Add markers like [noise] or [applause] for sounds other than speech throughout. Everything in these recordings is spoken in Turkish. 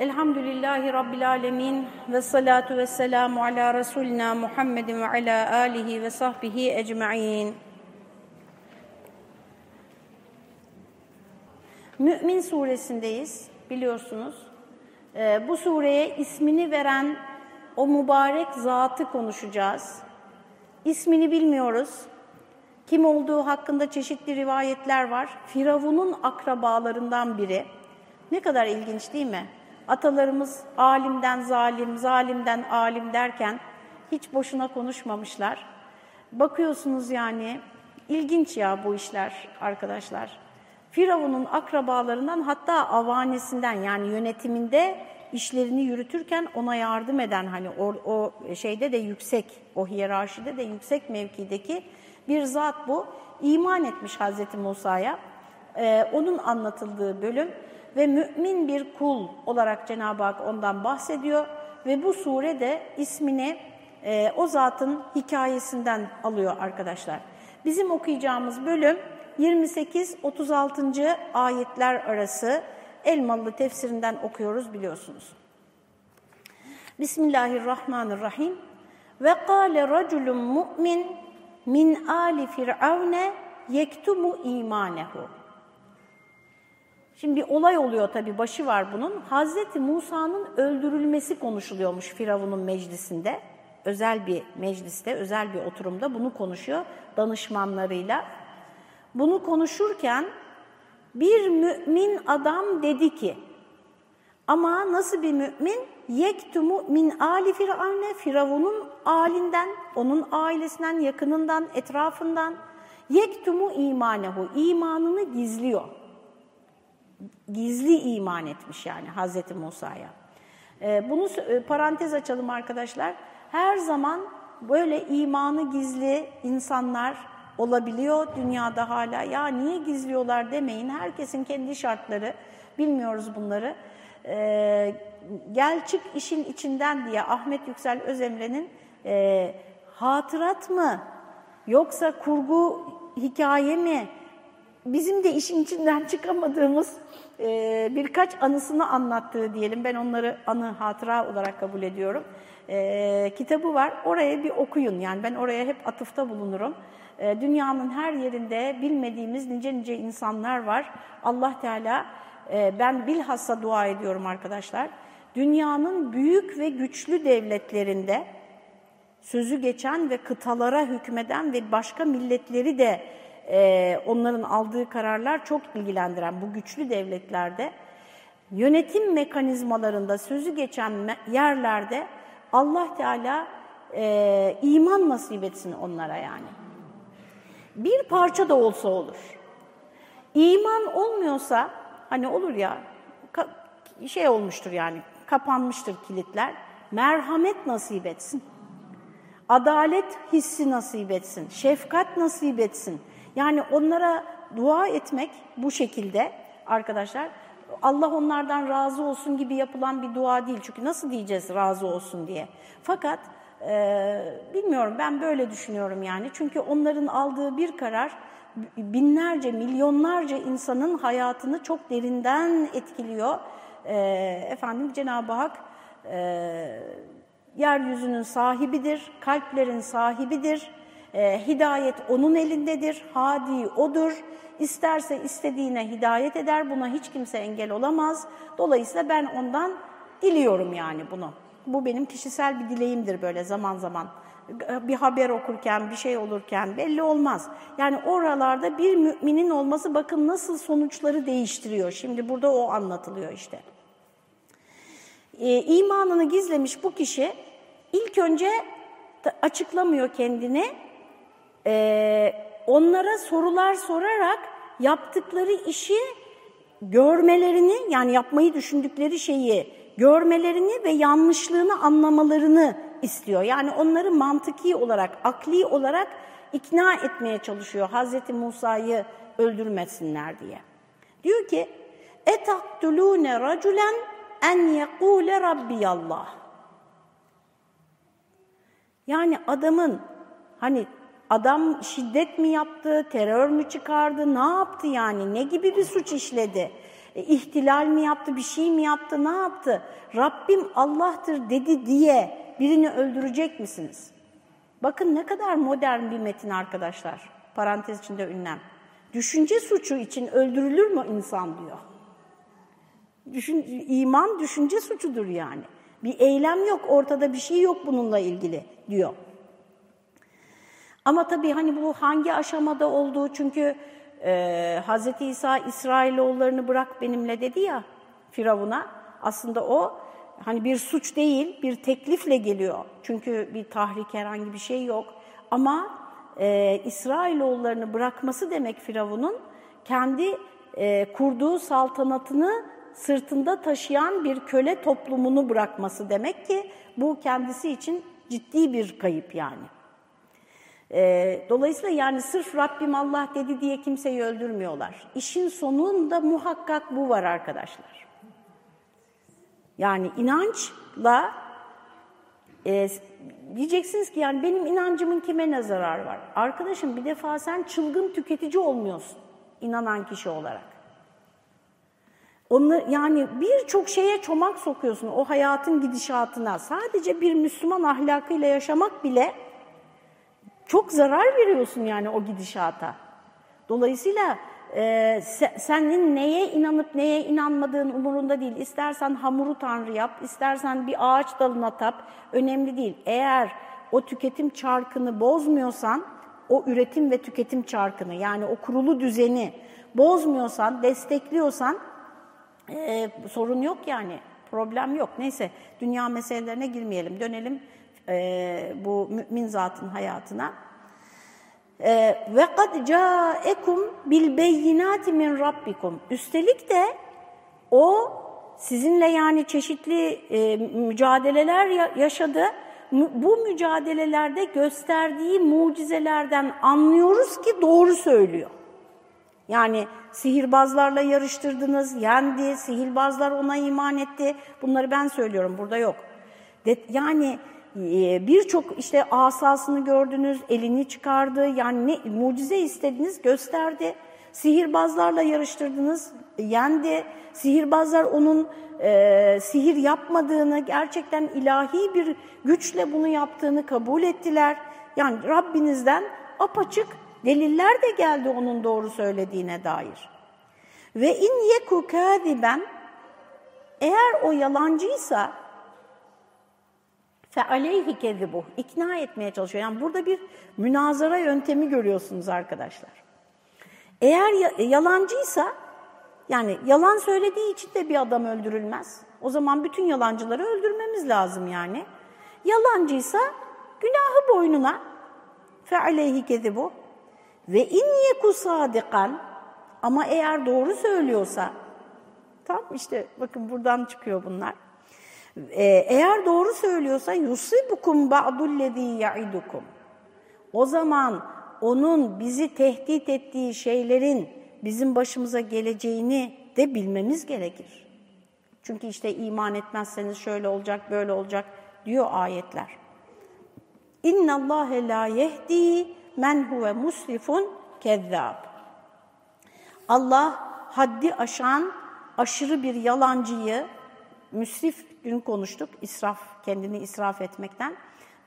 Elhamdülillahi Rabbil Alemin ve salatu ve selamu ala Resulina Muhammedin ve ala alihi ve sahbihi ecma'in. Mü'min suresindeyiz biliyorsunuz. Ee, bu sureye ismini veren o mübarek zatı konuşacağız. İsmini bilmiyoruz. Kim olduğu hakkında çeşitli rivayetler var. Firavun'un akrabalarından biri. Ne kadar ilginç değil mi? Atalarımız alimden zalim, zalimden alim derken hiç boşuna konuşmamışlar. Bakıyorsunuz yani ilginç ya bu işler arkadaşlar. Firavun'un akrabalarından hatta avanesinden yani yönetiminde işlerini yürütürken ona yardım eden hani o, o şeyde de yüksek, o hiyerarşide de yüksek mevkideki bir zat bu. İman etmiş Hazreti Musa'ya. Ee, onun anlatıldığı bölüm ve mümin bir kul olarak Cenab-ı Hak ondan bahsediyor ve bu sure de ismini e, o zatın hikayesinden alıyor arkadaşlar. Bizim okuyacağımız bölüm 28-36. ayetler arası Elmalı tefsirinden okuyoruz biliyorsunuz. Bismillahirrahmanirrahim. Ve kâle raculun mu'min min ali firavne yektumu imanehu. Şimdi bir olay oluyor tabii, başı var bunun. Hazreti Musa'nın öldürülmesi konuşuluyormuş Firavun'un meclisinde. Özel bir mecliste, özel bir oturumda bunu konuşuyor danışmanlarıyla. Bunu konuşurken bir mümin adam dedi ki, ama nasıl bir mümin? Yektumu min ali firavne, Firavun'un alinden, onun ailesinden, yakınından, etrafından. Yektumu imanehu, imanını gizliyor. Gizli iman etmiş yani Hazreti Musa'ya. Ee, bunu parantez açalım arkadaşlar. Her zaman böyle imanı gizli insanlar olabiliyor dünyada hala. Ya niye gizliyorlar demeyin. Herkesin kendi şartları. Bilmiyoruz bunları. Ee, gel çık işin içinden diye Ahmet Yüksel Özemre'nin e, hatırat mı yoksa kurgu hikaye mi bizim de işin içinden çıkamadığımız e, birkaç anısını anlattığı diyelim. Ben onları anı hatıra olarak kabul ediyorum. E, kitabı var. Oraya bir okuyun. Yani ben oraya hep atıfta bulunurum. E, dünyanın her yerinde bilmediğimiz nice nice insanlar var. Allah Teala e, ben bilhassa dua ediyorum arkadaşlar. Dünyanın büyük ve güçlü devletlerinde sözü geçen ve kıtalara hükmeden ve başka milletleri de e, onların aldığı kararlar çok ilgilendiren bu güçlü devletlerde yönetim mekanizmalarında sözü geçen yerlerde Allah Teala e, iman nasip etsin onlara yani. Bir parça da olsa olur. İman olmuyorsa hani olur ya şey olmuştur yani kapanmıştır kilitler. Merhamet nasip etsin. Adalet hissi nasip etsin. Şefkat nasip etsin. Yani onlara dua etmek bu şekilde arkadaşlar Allah onlardan razı olsun gibi yapılan bir dua değil. Çünkü nasıl diyeceğiz razı olsun diye. Fakat e, bilmiyorum ben böyle düşünüyorum yani. Çünkü onların aldığı bir karar binlerce, milyonlarca insanın hayatını çok derinden etkiliyor. E, efendim Cenab-ı Hak e, yeryüzünün sahibidir, kalplerin sahibidir. E, hidayet onun elindedir, hadi odur. İsterse istediğine hidayet eder, buna hiç kimse engel olamaz. Dolayısıyla ben ondan diliyorum yani bunu. Bu benim kişisel bir dileğimdir böyle zaman zaman. Bir haber okurken, bir şey olurken belli olmaz. Yani oralarda bir müminin olması bakın nasıl sonuçları değiştiriyor. Şimdi burada o anlatılıyor işte e, imanını gizlemiş bu kişi ilk önce açıklamıyor kendini. E, onlara sorular sorarak yaptıkları işi görmelerini yani yapmayı düşündükleri şeyi görmelerini ve yanlışlığını anlamalarını istiyor. Yani onları mantıki olarak, akli olarak ikna etmeye çalışıyor Hazreti Musa'yı öldürmesinler diye. Diyor ki: "Etaktulune raculen en yekule rabbiyallah. Yani adamın hani adam şiddet mi yaptı, terör mü çıkardı, ne yaptı yani, ne gibi bir suç işledi? E, ihtilal mi yaptı, bir şey mi yaptı, ne yaptı? Rabbim Allah'tır dedi diye birini öldürecek misiniz? Bakın ne kadar modern bir metin arkadaşlar. Parantez içinde ünlem. Düşünce suçu için öldürülür mü insan diyor. Düşün, iman düşünce suçudur yani. Bir eylem yok, ortada bir şey yok bununla ilgili diyor. Ama tabii hani bu hangi aşamada olduğu çünkü e, Hz. İsa İsrailoğullarını bırak benimle dedi ya Firavun'a. Aslında o hani bir suç değil, bir teklifle geliyor. Çünkü bir tahrik herhangi bir şey yok. Ama e, İsrailoğullarını bırakması demek Firavun'un kendi e, kurduğu saltanatını sırtında taşıyan bir köle toplumunu bırakması demek ki bu kendisi için ciddi bir kayıp yani. E, dolayısıyla yani sırf Rabbim Allah dedi diye kimseyi öldürmüyorlar. İşin sonunda muhakkak bu var arkadaşlar. Yani inançla e, diyeceksiniz ki yani benim inancımın kime ne zararı var? Arkadaşım bir defa sen çılgın tüketici olmuyorsun inanan kişi olarak. Onu, yani birçok şeye çomak sokuyorsun o hayatın gidişatına. Sadece bir Müslüman ahlakıyla yaşamak bile çok zarar veriyorsun yani o gidişata. Dolayısıyla e, senin neye inanıp neye inanmadığın umurunda değil. İstersen hamuru tanrı yap, istersen bir ağaç dalına tap, önemli değil. Eğer o tüketim çarkını bozmuyorsan, o üretim ve tüketim çarkını yani o kurulu düzeni bozmuyorsan, destekliyorsan e, sorun yok yani, problem yok. Neyse dünya meselelerine girmeyelim, dönelim e, bu mümin zatın hayatına. E, ve kad ca'ekum bil beyinati. Üstelik de o sizinle yani çeşitli e, mücadeleler yaşadı. Bu mücadelelerde gösterdiği mucizelerden anlıyoruz ki doğru söylüyor. Yani sihirbazlarla yarıştırdınız, yendi, sihirbazlar ona iman etti. Bunları ben söylüyorum, burada yok. Yani ee, birçok işte asasını gördünüz, elini çıkardı, yani ne, mucize istediniz gösterdi. Sihirbazlarla yarıştırdınız, yendi. Sihirbazlar onun e, sihir yapmadığını, gerçekten ilahi bir güçle bunu yaptığını kabul ettiler. Yani Rabbinizden apaçık deliller de geldi onun doğru söylediğine dair. Ve in yeku kâziben eğer o yalancıysa fe aleyhi kezibuh ikna etmeye çalışıyor. Yani burada bir münazara yöntemi görüyorsunuz arkadaşlar. Eğer yalancıysa yani yalan söylediği için de bir adam öldürülmez. O zaman bütün yalancıları öldürmemiz lazım yani. Yalancıysa günahı boynuna fe aleyhi kezibuh ve in yeku sadikan ama eğer doğru söylüyorsa tam işte bakın buradan çıkıyor bunlar. Ee, eğer doğru söylüyorsa yusibukum ba'dullezî ya'idukum. O zaman onun bizi tehdit ettiği şeylerin bizim başımıza geleceğini de bilmemiz gerekir. Çünkü işte iman etmezseniz şöyle olacak, böyle olacak diyor ayetler. İnna Allah la yehdi men huve musrifun kezzab. Allah haddi aşan aşırı bir yalancıyı, müsrif dün konuştuk, israf, kendini israf etmekten.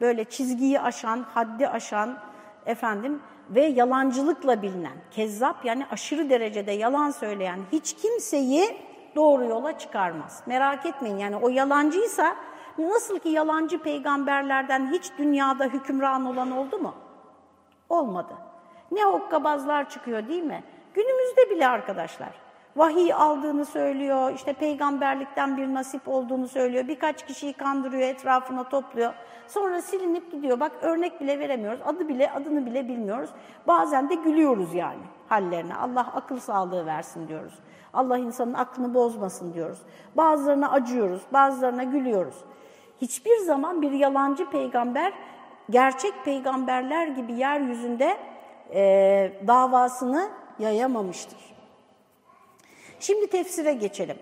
Böyle çizgiyi aşan, haddi aşan efendim ve yalancılıkla bilinen, kezzap yani aşırı derecede yalan söyleyen hiç kimseyi doğru yola çıkarmaz. Merak etmeyin yani o yalancıysa nasıl ki yalancı peygamberlerden hiç dünyada hükümran olan oldu mu? Olmadı. Ne hokkabazlar çıkıyor değil mi? Günümüzde bile arkadaşlar vahiy aldığını söylüyor, işte peygamberlikten bir nasip olduğunu söylüyor, birkaç kişiyi kandırıyor, etrafına topluyor. Sonra silinip gidiyor. Bak örnek bile veremiyoruz, adı bile adını bile bilmiyoruz. Bazen de gülüyoruz yani hallerine. Allah akıl sağlığı versin diyoruz. Allah insanın aklını bozmasın diyoruz. Bazılarına acıyoruz, bazılarına gülüyoruz. Hiçbir zaman bir yalancı peygamber gerçek peygamberler gibi yeryüzünde e, davasını yayamamıştır. Şimdi tefsire geçelim.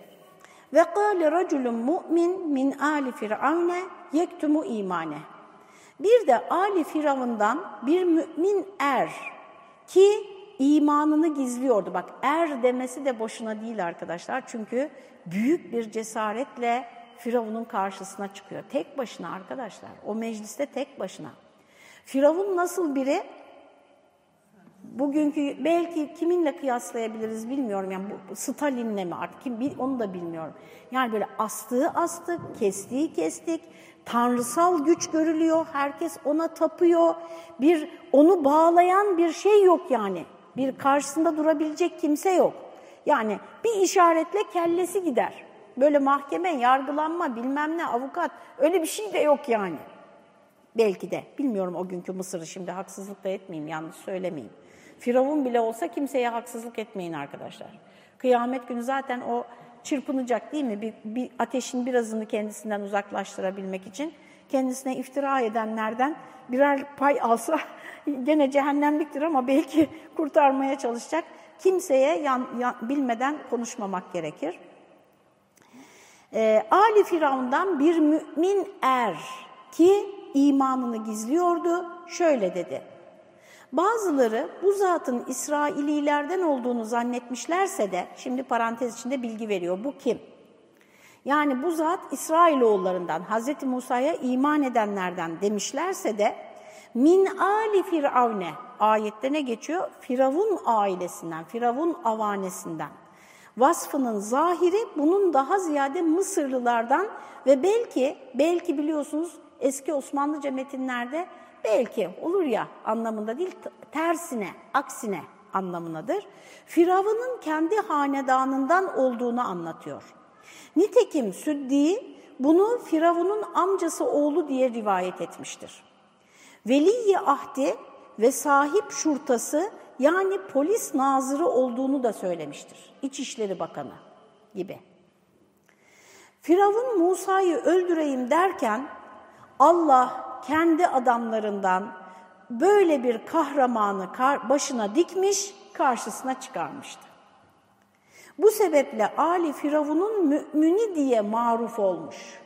Ve kâle raculun mu'min min ali firavne yektumu imane. Bir de Ali Firavundan bir mümin er ki imanını gizliyordu. Bak er demesi de boşuna değil arkadaşlar. Çünkü büyük bir cesaretle Firavun'un karşısına çıkıyor. Tek başına arkadaşlar. O mecliste tek başına. Firavun nasıl biri? Bugünkü belki kiminle kıyaslayabiliriz bilmiyorum. Yani bu Stalin'le mi artık kim onu da bilmiyorum. Yani böyle astığı astık, kestiği kestik. Tanrısal güç görülüyor. Herkes ona tapıyor. Bir onu bağlayan bir şey yok yani. Bir karşısında durabilecek kimse yok. Yani bir işaretle kellesi gider. Böyle mahkeme, yargılanma, bilmem ne, avukat öyle bir şey de yok yani. Belki de. Bilmiyorum o günkü Mısır'ı şimdi haksızlık da etmeyeyim, yanlış söylemeyeyim. Firavun bile olsa kimseye haksızlık etmeyin arkadaşlar. Kıyamet günü zaten o çırpınacak değil mi? Bir, bir ateşin birazını kendisinden uzaklaştırabilmek için kendisine iftira edenlerden birer pay alsa [laughs] gene cehennemliktir ama belki [laughs] kurtarmaya çalışacak. Kimseye yan, yan, bilmeden konuşmamak gerekir. Ee, Ali Firavun'dan bir mümin er ki imanını gizliyordu şöyle dedi. Bazıları bu zatın İsraililerden olduğunu zannetmişlerse de, şimdi parantez içinde bilgi veriyor, bu kim? Yani bu zat İsrailoğullarından, Hz. Musa'ya iman edenlerden demişlerse de, min ali firavne, ayette ne geçiyor? Firavun ailesinden, Firavun avanesinden. Vasfının zahiri bunun daha ziyade Mısırlılardan ve belki, belki biliyorsunuz eski Osmanlıca metinlerde belki olur ya anlamında değil, tersine, aksine anlamındadır. Firavun'un kendi hanedanından olduğunu anlatıyor. Nitekim Süddi bunu Firavun'un amcası oğlu diye rivayet etmiştir. Veliyi ahdi ve sahip şurtası yani polis nazırı olduğunu da söylemiştir. İçişleri Bakanı gibi. Firavun Musa'yı öldüreyim derken Allah kendi adamlarından böyle bir kahramanı başına dikmiş, karşısına çıkarmıştı. Bu sebeple Ali Firavun'un mümini diye maruf olmuş.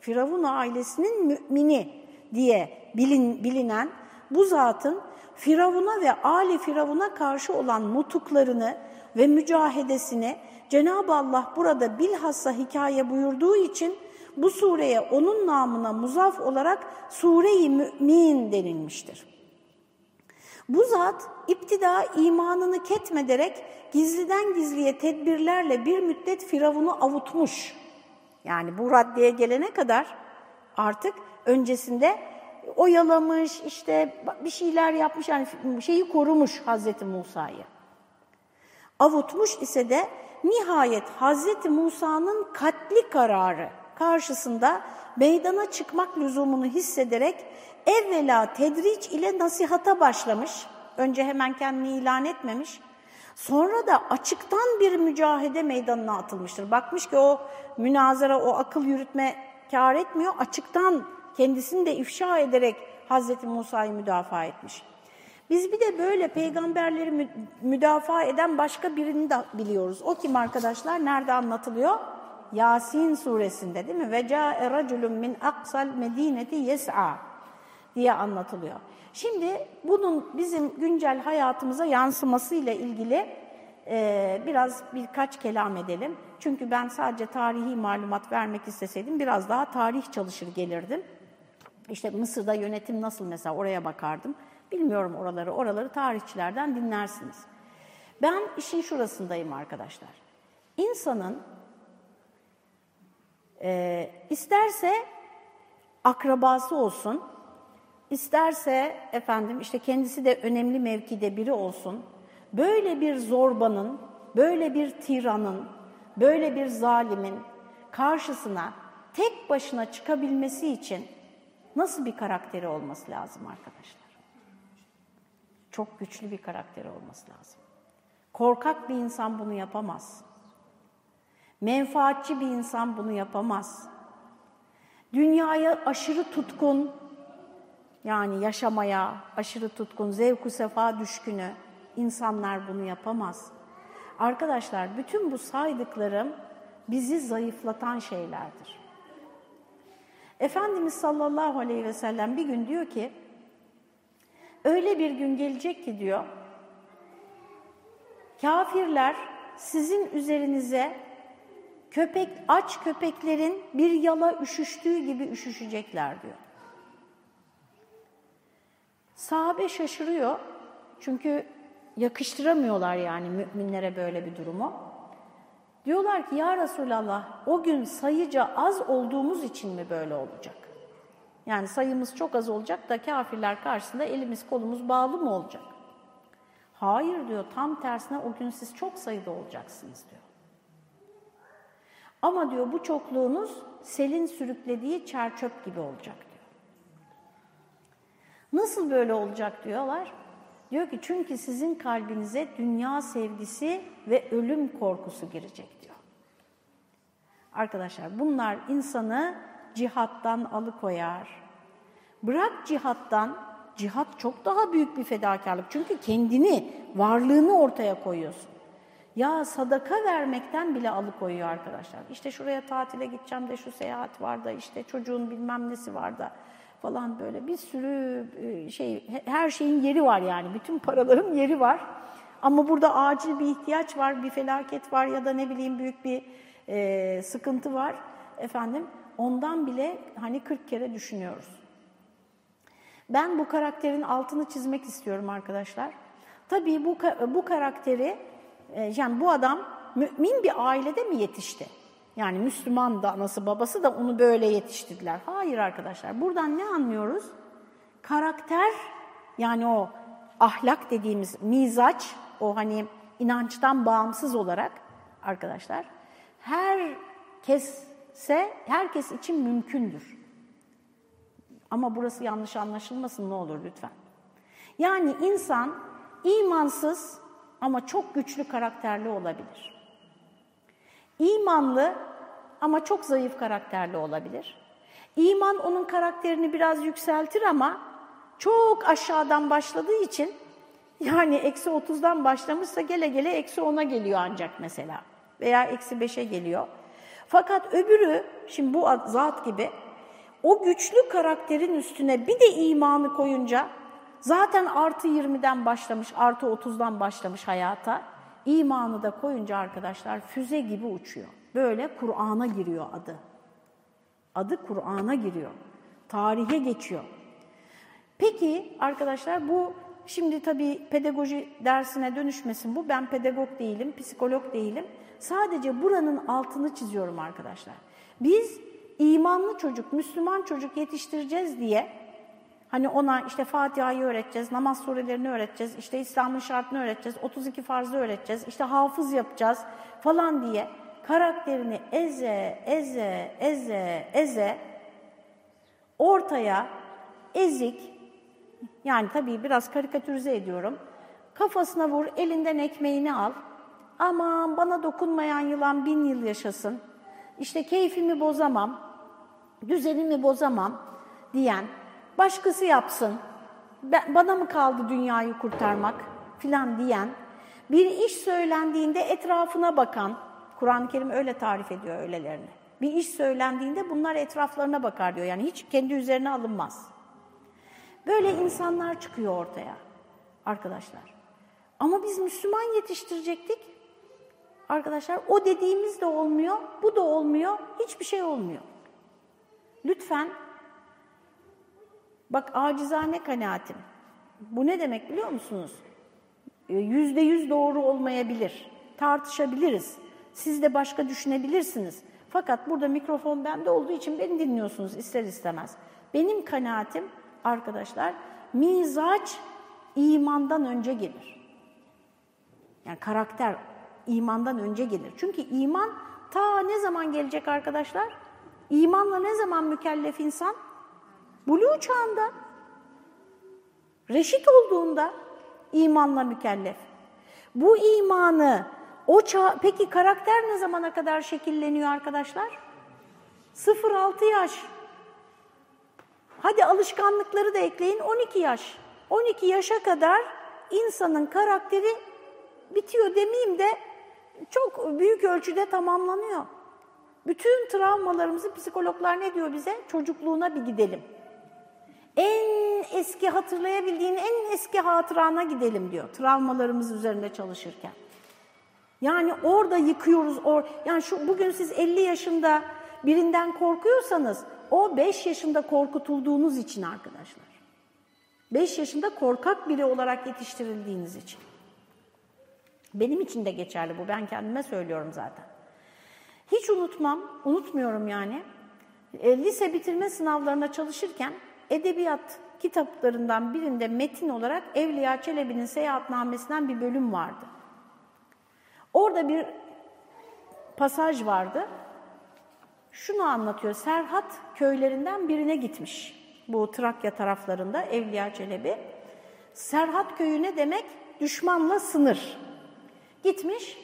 Firavun ailesinin mümini diye bilin, bilinen bu zatın Firavun'a ve Ali Firavun'a karşı olan nutuklarını ve mücahedesini Cenab-ı Allah burada bilhassa hikaye buyurduğu için bu sureye onun namına muzaf olarak Sure-i Mü'min denilmiştir. Bu zat iptida imanını ketmederek gizliden gizliye tedbirlerle bir müddet Firavun'u avutmuş. Yani bu raddeye gelene kadar artık öncesinde oyalamış, işte bir şeyler yapmış, yani şeyi korumuş Hazreti Musa'yı. Avutmuş ise de nihayet Hazreti Musa'nın katli kararı karşısında meydana çıkmak lüzumunu hissederek evvela tedriç ile nasihata başlamış. Önce hemen kendini ilan etmemiş. Sonra da açıktan bir mücahede meydanına atılmıştır. Bakmış ki o münazara, o akıl yürütme kar etmiyor. Açıktan kendisini de ifşa ederek Hazreti Musa'yı müdafaa etmiş. Biz bir de böyle peygamberleri müdafaa eden başka birini de biliyoruz. O kim arkadaşlar? Nerede anlatılıyor? Yasin suresinde değil mi? Ve ca'e raculun min aqsal medineti yes'a diye anlatılıyor. Şimdi bunun bizim güncel hayatımıza yansımasıyla ilgili e, biraz birkaç kelam edelim. Çünkü ben sadece tarihi malumat vermek isteseydim biraz daha tarih çalışır gelirdim. İşte Mısır'da yönetim nasıl mesela oraya bakardım. Bilmiyorum oraları, oraları tarihçilerden dinlersiniz. Ben işin şurasındayım arkadaşlar. İnsanın e, isterse akrabası olsun, isterse efendim işte kendisi de önemli mevkide biri olsun, böyle bir zorbanın, böyle bir tiranın, böyle bir zalimin karşısına tek başına çıkabilmesi için nasıl bir karakteri olması lazım arkadaşlar? Çok güçlü bir karakteri olması lazım. Korkak bir insan bunu yapamaz. Menfaatçi bir insan bunu yapamaz. Dünyaya aşırı tutkun, yani yaşamaya aşırı tutkun, zevku sefa düşkünü insanlar bunu yapamaz. Arkadaşlar bütün bu saydıklarım bizi zayıflatan şeylerdir. Efendimiz sallallahu aleyhi ve sellem bir gün diyor ki, öyle bir gün gelecek ki diyor, Kafirler sizin üzerinize köpek aç köpeklerin bir yala üşüştüğü gibi üşüşecekler diyor. Sahabe şaşırıyor çünkü yakıştıramıyorlar yani müminlere böyle bir durumu. Diyorlar ki ya Resulallah o gün sayıca az olduğumuz için mi böyle olacak? Yani sayımız çok az olacak da kafirler karşısında elimiz kolumuz bağlı mı olacak? Hayır diyor tam tersine o gün siz çok sayıda olacaksınız diyor. Ama diyor bu çokluğunuz selin sürüklediği çerçöp gibi olacak diyor. Nasıl böyle olacak diyorlar? Diyor ki çünkü sizin kalbinize dünya sevgisi ve ölüm korkusu girecek diyor. Arkadaşlar bunlar insanı cihattan alıkoyar. Bırak cihattan, cihat çok daha büyük bir fedakarlık. Çünkü kendini, varlığını ortaya koyuyorsun. Ya sadaka vermekten bile alıkoyuyor arkadaşlar. İşte şuraya tatile gideceğim de şu seyahat var da işte çocuğun bilmem nesi var da falan böyle bir sürü e, şey her şeyin yeri var yani bütün paraların yeri var. Ama burada acil bir ihtiyaç var, bir felaket var ya da ne bileyim büyük bir e, sıkıntı var efendim. Ondan bile hani 40 kere düşünüyoruz. Ben bu karakterin altını çizmek istiyorum arkadaşlar. Tabii bu bu karakteri e, yani bu adam mümin bir ailede mi yetişti? Yani Müslüman da anası babası da onu böyle yetiştirdiler. Hayır arkadaşlar. Buradan ne anlıyoruz? Karakter yani o ahlak dediğimiz mizaç, o hani inançtan bağımsız olarak arkadaşlar herkesse herkes için mümkündür. Ama burası yanlış anlaşılmasın ne olur lütfen. Yani insan imansız ama çok güçlü karakterli olabilir. İmanlı ama çok zayıf karakterli olabilir. İman onun karakterini biraz yükseltir ama çok aşağıdan başladığı için yani eksi 30'dan başlamışsa gele gele eksi 10'a geliyor ancak mesela veya eksi 5'e geliyor. Fakat öbürü şimdi bu zat gibi o güçlü karakterin üstüne bir de imanı koyunca zaten artı 20'den başlamış, artı 30'dan başlamış hayata imanı da koyunca arkadaşlar füze gibi uçuyor. Böyle Kur'an'a giriyor adı. Adı Kur'an'a giriyor. Tarihe geçiyor. Peki arkadaşlar bu şimdi tabii pedagoji dersine dönüşmesin bu. Ben pedagog değilim, psikolog değilim. Sadece buranın altını çiziyorum arkadaşlar. Biz imanlı çocuk, Müslüman çocuk yetiştireceğiz diye hani ona işte Fatiha'yı öğreteceğiz, namaz surelerini öğreteceğiz, işte İslam'ın şartını öğreteceğiz, 32 farzı öğreteceğiz, işte hafız yapacağız falan diye karakterini eze, eze, eze, eze ortaya ezik, yani tabii biraz karikatürize ediyorum, kafasına vur, elinden ekmeğini al, aman bana dokunmayan yılan bin yıl yaşasın, işte keyfimi bozamam, düzenimi bozamam diyen, başkası yapsın, bana mı kaldı dünyayı kurtarmak filan diyen, bir iş söylendiğinde etrafına bakan, Kur'an-ı Kerim öyle tarif ediyor öylelerini. Bir iş söylendiğinde bunlar etraflarına bakar diyor. Yani hiç kendi üzerine alınmaz. Böyle insanlar çıkıyor ortaya arkadaşlar. Ama biz Müslüman yetiştirecektik. Arkadaşlar o dediğimiz de olmuyor, bu da olmuyor, hiçbir şey olmuyor. Lütfen, bak acizane kanaatim. Bu ne demek biliyor musunuz? Yüzde yüz doğru olmayabilir, tartışabiliriz. Siz de başka düşünebilirsiniz. Fakat burada mikrofon bende olduğu için beni dinliyorsunuz ister istemez. Benim kanaatim arkadaşlar, mizaç imandan önce gelir. Yani karakter imandan önce gelir. Çünkü iman ta ne zaman gelecek arkadaşlar? İmanla ne zaman mükellef insan? Buluğ çağında. Reşit olduğunda imanla mükellef. Bu imanı o çağ, peki karakter ne zamana kadar şekilleniyor arkadaşlar? 0-6 yaş. Hadi alışkanlıkları da ekleyin 12 yaş. 12 yaşa kadar insanın karakteri bitiyor demeyeyim de çok büyük ölçüde tamamlanıyor. Bütün travmalarımızı psikologlar ne diyor bize? Çocukluğuna bir gidelim. En eski hatırlayabildiğin en eski hatırana gidelim diyor travmalarımız üzerinde çalışırken. Yani orada yıkıyoruz. Or yani şu bugün siz 50 yaşında birinden korkuyorsanız o 5 yaşında korkutulduğunuz için arkadaşlar. 5 yaşında korkak biri olarak yetiştirildiğiniz için. Benim için de geçerli bu. Ben kendime söylüyorum zaten. Hiç unutmam, unutmuyorum yani. E, lise bitirme sınavlarına çalışırken edebiyat kitaplarından birinde metin olarak Evliya Çelebi'nin seyahatnamesinden bir bölüm vardı. Orada bir pasaj vardı. Şunu anlatıyor. Serhat köylerinden birine gitmiş. Bu Trakya taraflarında Evliya Çelebi. Serhat köyü ne demek? Düşmanla sınır. Gitmiş.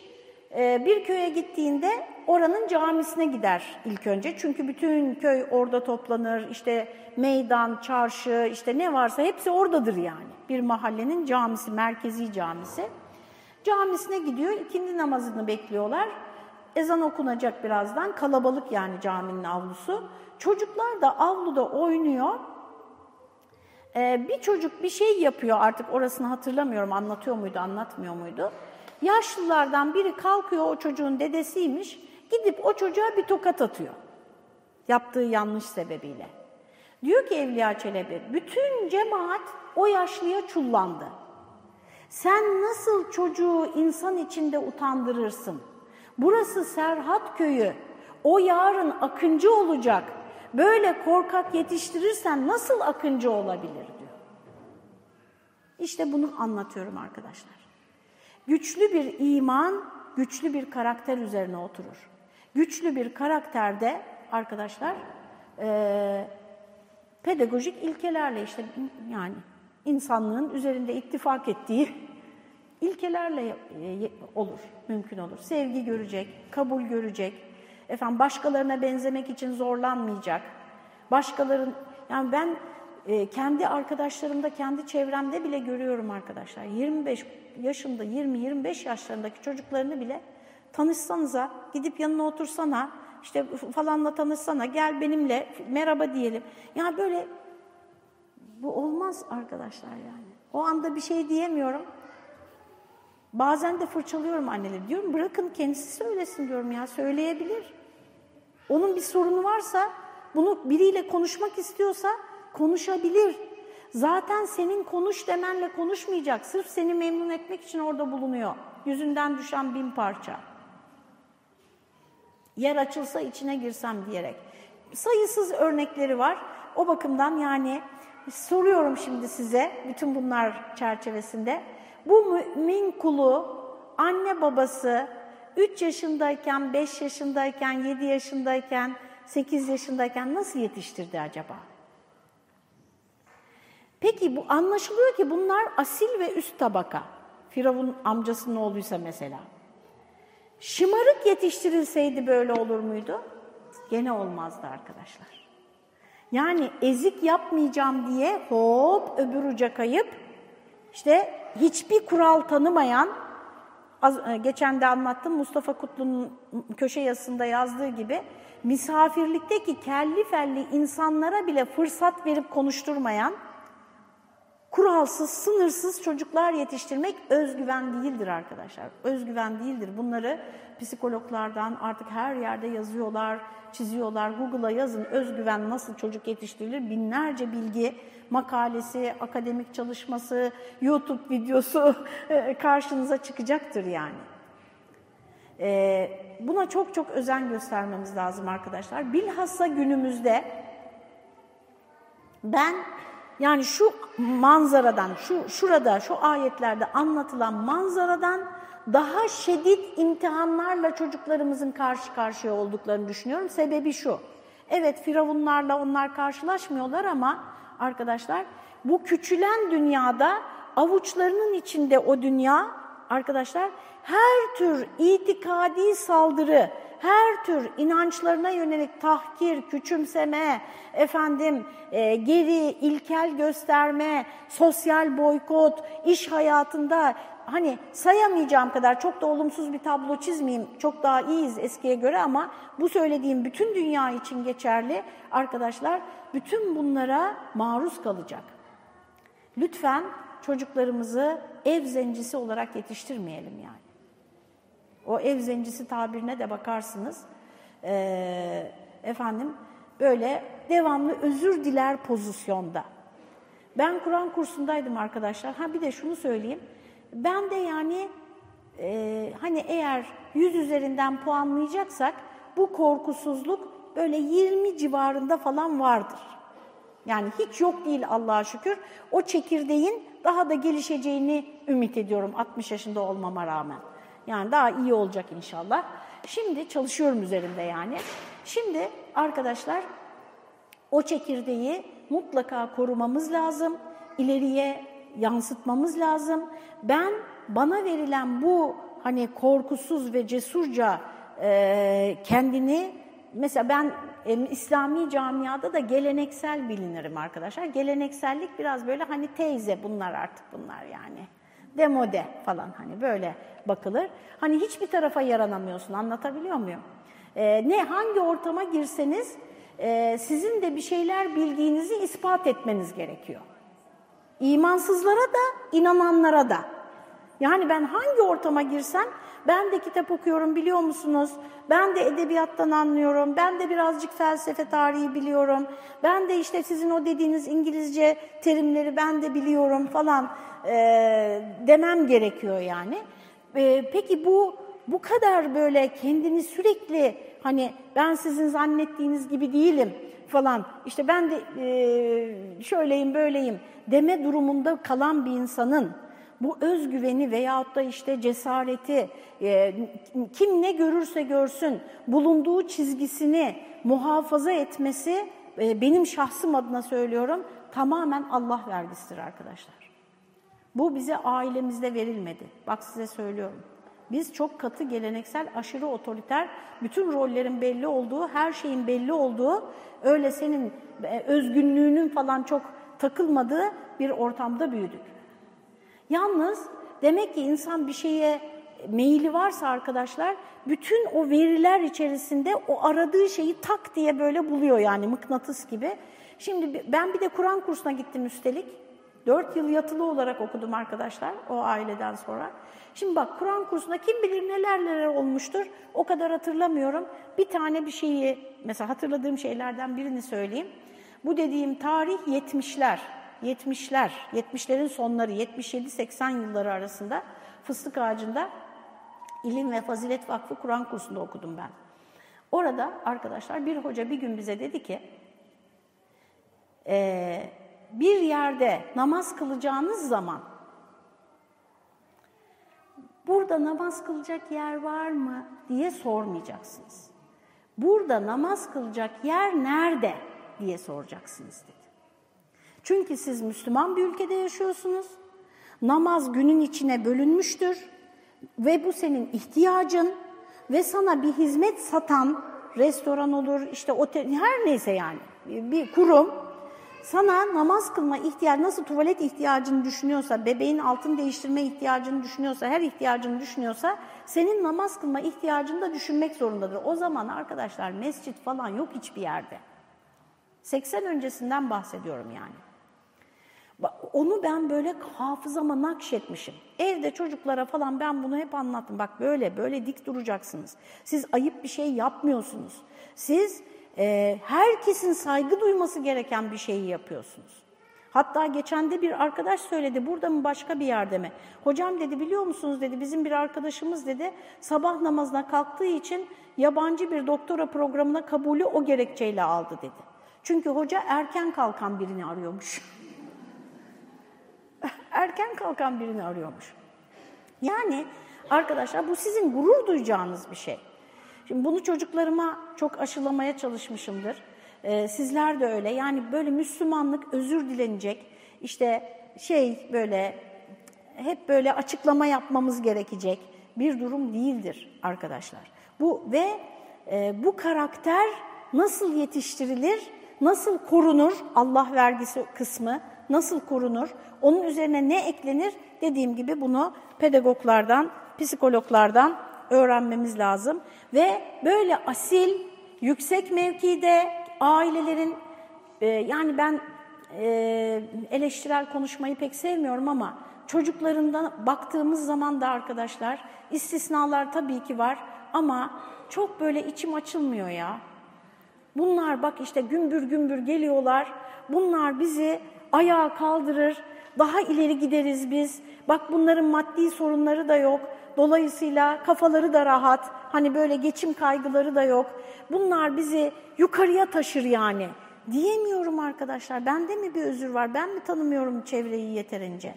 E, bir köye gittiğinde oranın camisine gider ilk önce. Çünkü bütün köy orada toplanır. İşte meydan, çarşı, işte ne varsa hepsi oradadır yani. Bir mahallenin camisi, merkezi camisi. Camisine gidiyor, ikindi namazını bekliyorlar. Ezan okunacak birazdan, kalabalık yani caminin avlusu. Çocuklar da avluda oynuyor. Ee, bir çocuk bir şey yapıyor artık orasını hatırlamıyorum anlatıyor muydu, anlatmıyor muydu. Yaşlılardan biri kalkıyor o çocuğun dedesiymiş, gidip o çocuğa bir tokat atıyor. Yaptığı yanlış sebebiyle. Diyor ki Evliya Çelebi, bütün cemaat o yaşlıya çullandı. Sen nasıl çocuğu insan içinde utandırırsın? Burası Serhat köyü. O yarın akıncı olacak. Böyle korkak yetiştirirsen nasıl akıncı olabilir diyor. İşte bunu anlatıyorum arkadaşlar. Güçlü bir iman, güçlü bir karakter üzerine oturur. Güçlü bir karakterde arkadaşlar e, pedagojik ilkelerle işte yani insanlığın üzerinde ittifak ettiği [laughs] ilkelerle e, olur, mümkün olur. Sevgi görecek, kabul görecek, efendim başkalarına benzemek için zorlanmayacak. Başkaların, yani ben e, kendi arkadaşlarımda, kendi çevremde bile görüyorum arkadaşlar. 25 yaşında, 20-25 yaşlarındaki çocuklarını bile tanışsanıza, gidip yanına otursana, işte falanla tanışsana, gel benimle merhaba diyelim. Ya böyle bu olmaz arkadaşlar yani. O anda bir şey diyemiyorum. Bazen de fırçalıyorum anneleri. Diyorum bırakın kendisi söylesin diyorum ya söyleyebilir. Onun bir sorunu varsa bunu biriyle konuşmak istiyorsa konuşabilir. Zaten senin konuş demenle konuşmayacak. Sırf seni memnun etmek için orada bulunuyor. Yüzünden düşen bin parça. Yer açılsa içine girsem diyerek. Sayısız örnekleri var. O bakımdan yani soruyorum şimdi size bütün bunlar çerçevesinde. Bu mümin kulu anne babası 3 yaşındayken, 5 yaşındayken, 7 yaşındayken, 8 yaşındayken nasıl yetiştirdi acaba? Peki bu anlaşılıyor ki bunlar asil ve üst tabaka. Firavun amcasının oğluysa mesela. Şımarık yetiştirilseydi böyle olur muydu? Gene olmazdı arkadaşlar. Yani ezik yapmayacağım diye hop öbür uca kayıp işte hiçbir kural tanımayan, az, e, geçen de anlattım Mustafa Kutlu'nun köşe yazısında yazdığı gibi misafirlikteki kelli felli insanlara bile fırsat verip konuşturmayan, kuralsız, sınırsız çocuklar yetiştirmek özgüven değildir arkadaşlar. Özgüven değildir. Bunları psikologlardan artık her yerde yazıyorlar, çiziyorlar. Google'a yazın özgüven nasıl çocuk yetiştirilir binlerce bilgi, makalesi, akademik çalışması, YouTube videosu [laughs] e, karşınıza çıkacaktır yani. E, buna çok çok özen göstermemiz lazım arkadaşlar. Bilhassa günümüzde ben yani şu manzaradan, şu şurada, şu ayetlerde anlatılan manzaradan daha şiddet imtihanlarla çocuklarımızın karşı karşıya olduklarını düşünüyorum. Sebebi şu. Evet firavunlarla onlar karşılaşmıyorlar ama arkadaşlar bu küçülen dünyada avuçlarının içinde o dünya arkadaşlar her tür itikadi saldırı, her tür inançlarına yönelik tahkir, küçümseme, efendim e, geri, ilkel gösterme, sosyal boykot, iş hayatında hani sayamayacağım kadar çok da olumsuz bir tablo çizmeyeyim. Çok daha iyiyiz eskiye göre ama bu söylediğim bütün dünya için geçerli. Arkadaşlar bütün bunlara maruz kalacak. Lütfen çocuklarımızı ev zencisi olarak yetiştirmeyelim yani. O ev zencisi tabirine de bakarsınız. Ee, efendim böyle devamlı özür diler pozisyonda. Ben Kur'an kursundaydım arkadaşlar. Ha bir de şunu söyleyeyim. Ben de yani e, hani eğer 100 üzerinden puanlayacaksak bu korkusuzluk böyle 20 civarında falan vardır. Yani hiç yok değil Allah'a şükür. O çekirdeğin daha da gelişeceğini ümit ediyorum 60 yaşında olmama rağmen. Yani daha iyi olacak inşallah. Şimdi çalışıyorum üzerinde yani. Şimdi arkadaşlar o çekirdeği mutlaka korumamız lazım. İleriye yansıtmamız lazım. Ben bana verilen bu hani korkusuz ve cesurca e, kendini mesela ben e, İslami camiada da geleneksel bilinirim arkadaşlar. Geleneksellik biraz böyle hani teyze bunlar artık bunlar yani. Demode falan hani böyle bakılır. Hani hiçbir tarafa yaranamıyorsun anlatabiliyor muyum? E, ne hangi ortama girseniz e, sizin de bir şeyler bildiğinizi ispat etmeniz gerekiyor. İmansızlara da, inananlara da. Yani ben hangi ortama girsem, ben de kitap okuyorum biliyor musunuz? Ben de edebiyattan anlıyorum, ben de birazcık felsefe tarihi biliyorum. Ben de işte sizin o dediğiniz İngilizce terimleri ben de biliyorum falan e, demem gerekiyor yani. E, peki bu bu kadar böyle kendini sürekli hani ben sizin zannettiğiniz gibi değilim falan işte ben de e, şöyleyim böyleyim deme durumunda kalan bir insanın bu özgüveni veyahut da işte cesareti e, kim ne görürse görsün bulunduğu çizgisini muhafaza etmesi e, benim şahsım adına söylüyorum tamamen Allah vergisidir arkadaşlar. Bu bize ailemizde verilmedi. Bak size söylüyorum. Biz çok katı, geleneksel, aşırı otoriter, bütün rollerin belli olduğu, her şeyin belli olduğu, öyle senin e, özgünlüğünün falan çok takılmadığı bir ortamda büyüdük. Yalnız demek ki insan bir şeye meyili varsa arkadaşlar, bütün o veriler içerisinde o aradığı şeyi tak diye böyle buluyor yani mıknatıs gibi. Şimdi ben bir de Kur'an kursuna gittim üstelik. Dört yıl yatılı olarak okudum arkadaşlar o aileden sonra. Şimdi bak Kur'an kursunda kim bilir neler neler olmuştur o kadar hatırlamıyorum. Bir tane bir şeyi mesela hatırladığım şeylerden birini söyleyeyim. Bu dediğim tarih 70'ler. 70'ler, 70'lerin sonları, 77-80 yılları arasında Fıstık Ağacı'nda İlim ve Fazilet Vakfı Kur'an kursunda okudum ben. Orada arkadaşlar bir hoca bir gün bize dedi ki, e, bir yerde namaz kılacağınız zaman burada namaz kılacak yer var mı diye sormayacaksınız. Burada namaz kılacak yer nerede diye soracaksınız dedi. Çünkü siz Müslüman bir ülkede yaşıyorsunuz. Namaz günün içine bölünmüştür ve bu senin ihtiyacın ve sana bir hizmet satan restoran olur, işte otel, her neyse yani bir kurum sana namaz kılma ihtiyacı, nasıl tuvalet ihtiyacını düşünüyorsa, bebeğin altın değiştirme ihtiyacını düşünüyorsa, her ihtiyacını düşünüyorsa senin namaz kılma ihtiyacını da düşünmek zorundadır. O zaman arkadaşlar mescit falan yok hiçbir yerde. 80 öncesinden bahsediyorum yani. Onu ben böyle hafızama nakşetmişim. Evde çocuklara falan ben bunu hep anlattım. Bak böyle, böyle dik duracaksınız. Siz ayıp bir şey yapmıyorsunuz. Siz e, herkesin saygı duyması gereken bir şeyi yapıyorsunuz. Hatta geçen de bir arkadaş söyledi, burada mı başka bir yerde mi? Hocam dedi biliyor musunuz dedi, bizim bir arkadaşımız dedi sabah namazına kalktığı için yabancı bir doktora programına kabulü o gerekçeyle aldı dedi. Çünkü hoca erken kalkan birini arıyormuş. [laughs] erken kalkan birini arıyormuş. Yani arkadaşlar bu sizin gurur duyacağınız bir şey. Şimdi bunu çocuklarıma çok aşılamaya çalışmışımdır. Ee, sizler de öyle. Yani böyle Müslümanlık özür dilenecek. İşte şey böyle hep böyle açıklama yapmamız gerekecek bir durum değildir arkadaşlar. Bu ve e, bu karakter nasıl yetiştirilir, nasıl korunur Allah vergisi kısmı, nasıl korunur, onun üzerine ne eklenir dediğim gibi bunu pedagoglardan, psikologlardan öğrenmemiz lazım. Ve böyle asil, yüksek mevkide ailelerin, e, yani ben e, eleştirel konuşmayı pek sevmiyorum ama çocuklarından baktığımız zaman da arkadaşlar istisnalar tabii ki var ama çok böyle içim açılmıyor ya. Bunlar bak işte gümbür gümbür geliyorlar. Bunlar bizi ayağa kaldırır. Daha ileri gideriz biz. Bak bunların maddi sorunları da yok. Dolayısıyla kafaları da rahat. Hani böyle geçim kaygıları da yok. Bunlar bizi yukarıya taşır yani. Diyemiyorum arkadaşlar. Bende mi bir özür var? Ben mi tanımıyorum çevreyi yeterince?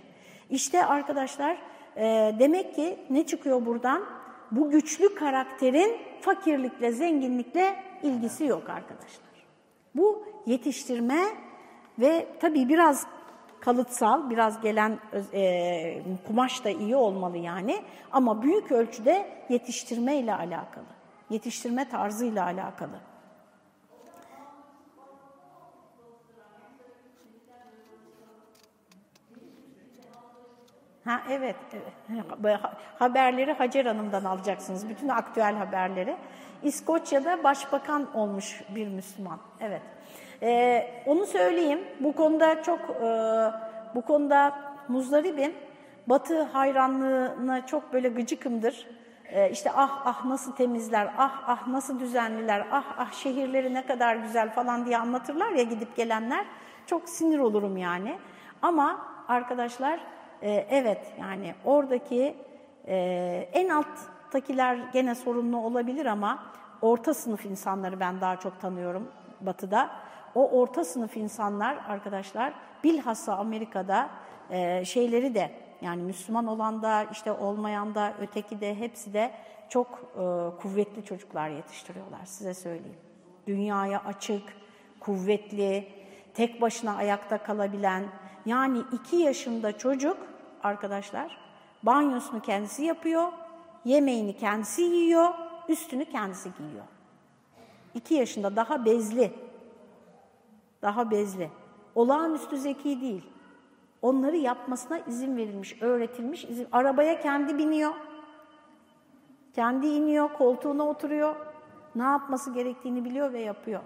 İşte arkadaşlar e, demek ki ne çıkıyor buradan? Bu güçlü karakterin fakirlikle, zenginlikle ilgisi yok arkadaşlar. Bu yetiştirme ve tabii biraz kalıtsal, biraz gelen e, kumaş da iyi olmalı yani ama büyük ölçüde yetiştirme ile alakalı, yetiştirme tarzıyla alakalı. Ha evet, evet. Haberleri Hacer Hanım'dan alacaksınız. Bütün aktüel haberleri. İskoçya'da başbakan olmuş bir Müslüman. Evet. Ee, onu söyleyeyim. Bu konuda çok e, bu konuda muzdaribim. Batı hayranlığına çok böyle gıcıkımdır. Ee, işte ah ah nasıl temizler, ah ah nasıl düzenliler, ah ah şehirleri ne kadar güzel falan diye anlatırlar ya gidip gelenler. Çok sinir olurum yani. Ama arkadaşlar e, evet yani oradaki e, en alttakiler gene sorunlu olabilir ama orta sınıf insanları ben daha çok tanıyorum batıda. O orta sınıf insanlar arkadaşlar bilhassa Amerika'da e, şeyleri de yani Müslüman olan da işte olmayan da öteki de hepsi de çok e, kuvvetli çocuklar yetiştiriyorlar size söyleyeyim. Dünyaya açık, kuvvetli, tek başına ayakta kalabilen yani iki yaşında çocuk arkadaşlar banyosunu kendisi yapıyor, yemeğini kendisi yiyor, üstünü kendisi giyiyor. İki yaşında daha bezli, daha bezli. Olağanüstü zeki değil. Onları yapmasına izin verilmiş, öğretilmiş. Izin. Arabaya kendi biniyor, kendi iniyor, koltuğuna oturuyor. Ne yapması gerektiğini biliyor ve yapıyor.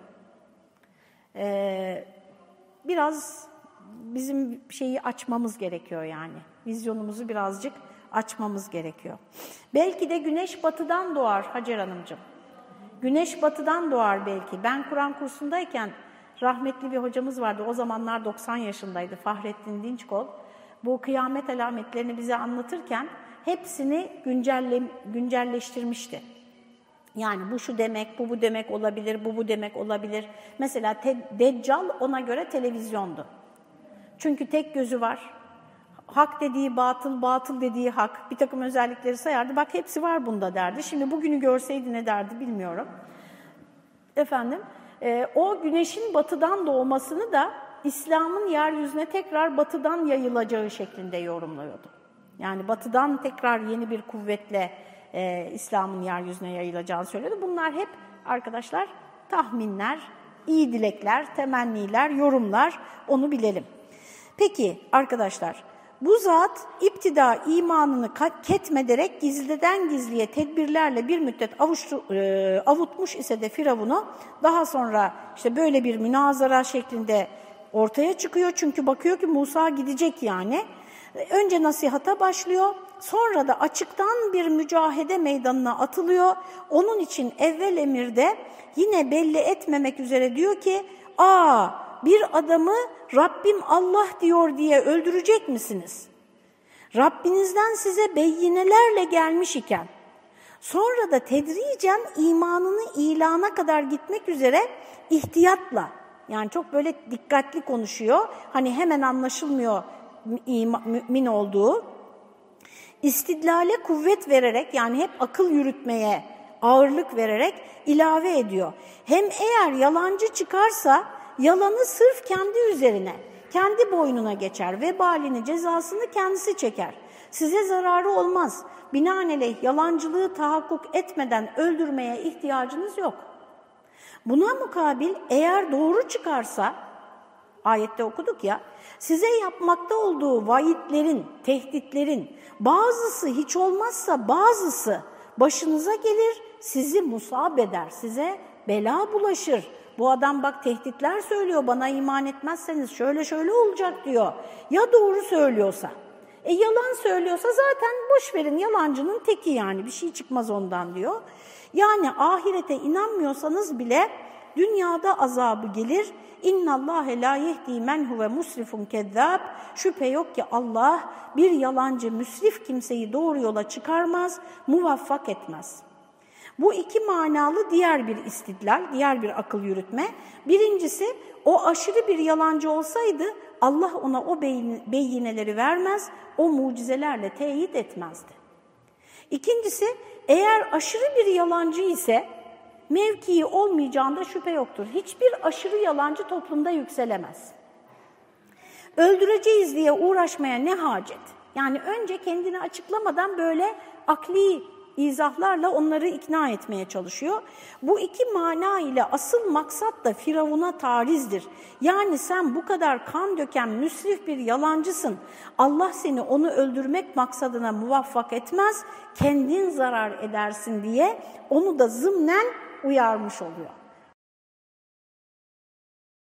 Ee, biraz bizim şeyi açmamız gerekiyor yani. Vizyonumuzu birazcık açmamız gerekiyor. Belki de güneş batıdan doğar Hacer Hanımcığım. Güneş batıdan doğar belki. Ben Kur'an kursundayken rahmetli bir hocamız vardı. O zamanlar 90 yaşındaydı Fahrettin Dinçkol. Bu kıyamet alametlerini bize anlatırken hepsini güncelle, güncelleştirmişti. Yani bu şu demek, bu bu demek olabilir, bu bu demek olabilir. Mesela te, Deccal ona göre televizyondu. Çünkü tek gözü var. Hak dediği batıl, batıl dediği hak. Bir takım özellikleri sayardı. Bak hepsi var bunda derdi. Şimdi bugünü görseydi ne derdi bilmiyorum. Efendim, e, o güneşin batıdan doğmasını da İslam'ın yeryüzüne tekrar batıdan yayılacağı şeklinde yorumluyordu. Yani batıdan tekrar yeni bir kuvvetle e, İslam'ın yeryüzüne yayılacağını söylüyordu. Bunlar hep arkadaşlar tahminler, iyi dilekler, temenniler, yorumlar onu bilelim. Peki arkadaşlar bu zat iptida imanını ketmederek gizliden gizliye tedbirlerle bir müddet avuştu, e, avutmuş ise de Firavun'u daha sonra işte böyle bir münazara şeklinde ortaya çıkıyor. Çünkü bakıyor ki Musa gidecek yani. Önce nasihata başlıyor, sonra da açıktan bir mücahede meydanına atılıyor. Onun için evvel emirde yine belli etmemek üzere diyor ki, ''Aa bir adamı Rabbim Allah diyor diye öldürecek misiniz? Rabbinizden size beyinelerle gelmiş iken, sonra da tedricen imanını ilana kadar gitmek üzere ihtiyatla, yani çok böyle dikkatli konuşuyor, hani hemen anlaşılmıyor mümin olduğu, istidlale kuvvet vererek yani hep akıl yürütmeye ağırlık vererek ilave ediyor. Hem eğer yalancı çıkarsa yalanı sırf kendi üzerine, kendi boynuna geçer. Vebalini, cezasını kendisi çeker. Size zararı olmaz. Binaenaleyh yalancılığı tahakkuk etmeden öldürmeye ihtiyacınız yok. Buna mukabil eğer doğru çıkarsa, ayette okuduk ya, size yapmakta olduğu vaidlerin, tehditlerin bazısı hiç olmazsa bazısı başınıza gelir, sizi musab eder, size bela bulaşır, bu adam bak tehditler söylüyor bana iman etmezseniz şöyle şöyle olacak diyor. Ya doğru söylüyorsa? E yalan söylüyorsa zaten boş verin yalancının teki yani bir şey çıkmaz ondan diyor. Yani ahirete inanmıyorsanız bile dünyada azabı gelir. İnna Allah la yehdi men huve musrifun kezzab. Şüphe yok ki Allah bir yalancı müsrif kimseyi doğru yola çıkarmaz, muvaffak etmez. Bu iki manalı diğer bir istidlal, diğer bir akıl yürütme. Birincisi o aşırı bir yalancı olsaydı Allah ona o beyineleri vermez, o mucizelerle teyit etmezdi. İkincisi eğer aşırı bir yalancı ise mevkii olmayacağında şüphe yoktur. Hiçbir aşırı yalancı toplumda yükselemez. Öldüreceğiz diye uğraşmaya ne hacet? Yani önce kendini açıklamadan böyle akli izahlarla onları ikna etmeye çalışıyor. Bu iki mana ile asıl maksat da Firavun'a tarizdir. Yani sen bu kadar kan döken müsrif bir yalancısın. Allah seni onu öldürmek maksadına muvaffak etmez, kendin zarar edersin diye onu da zımnen uyarmış oluyor.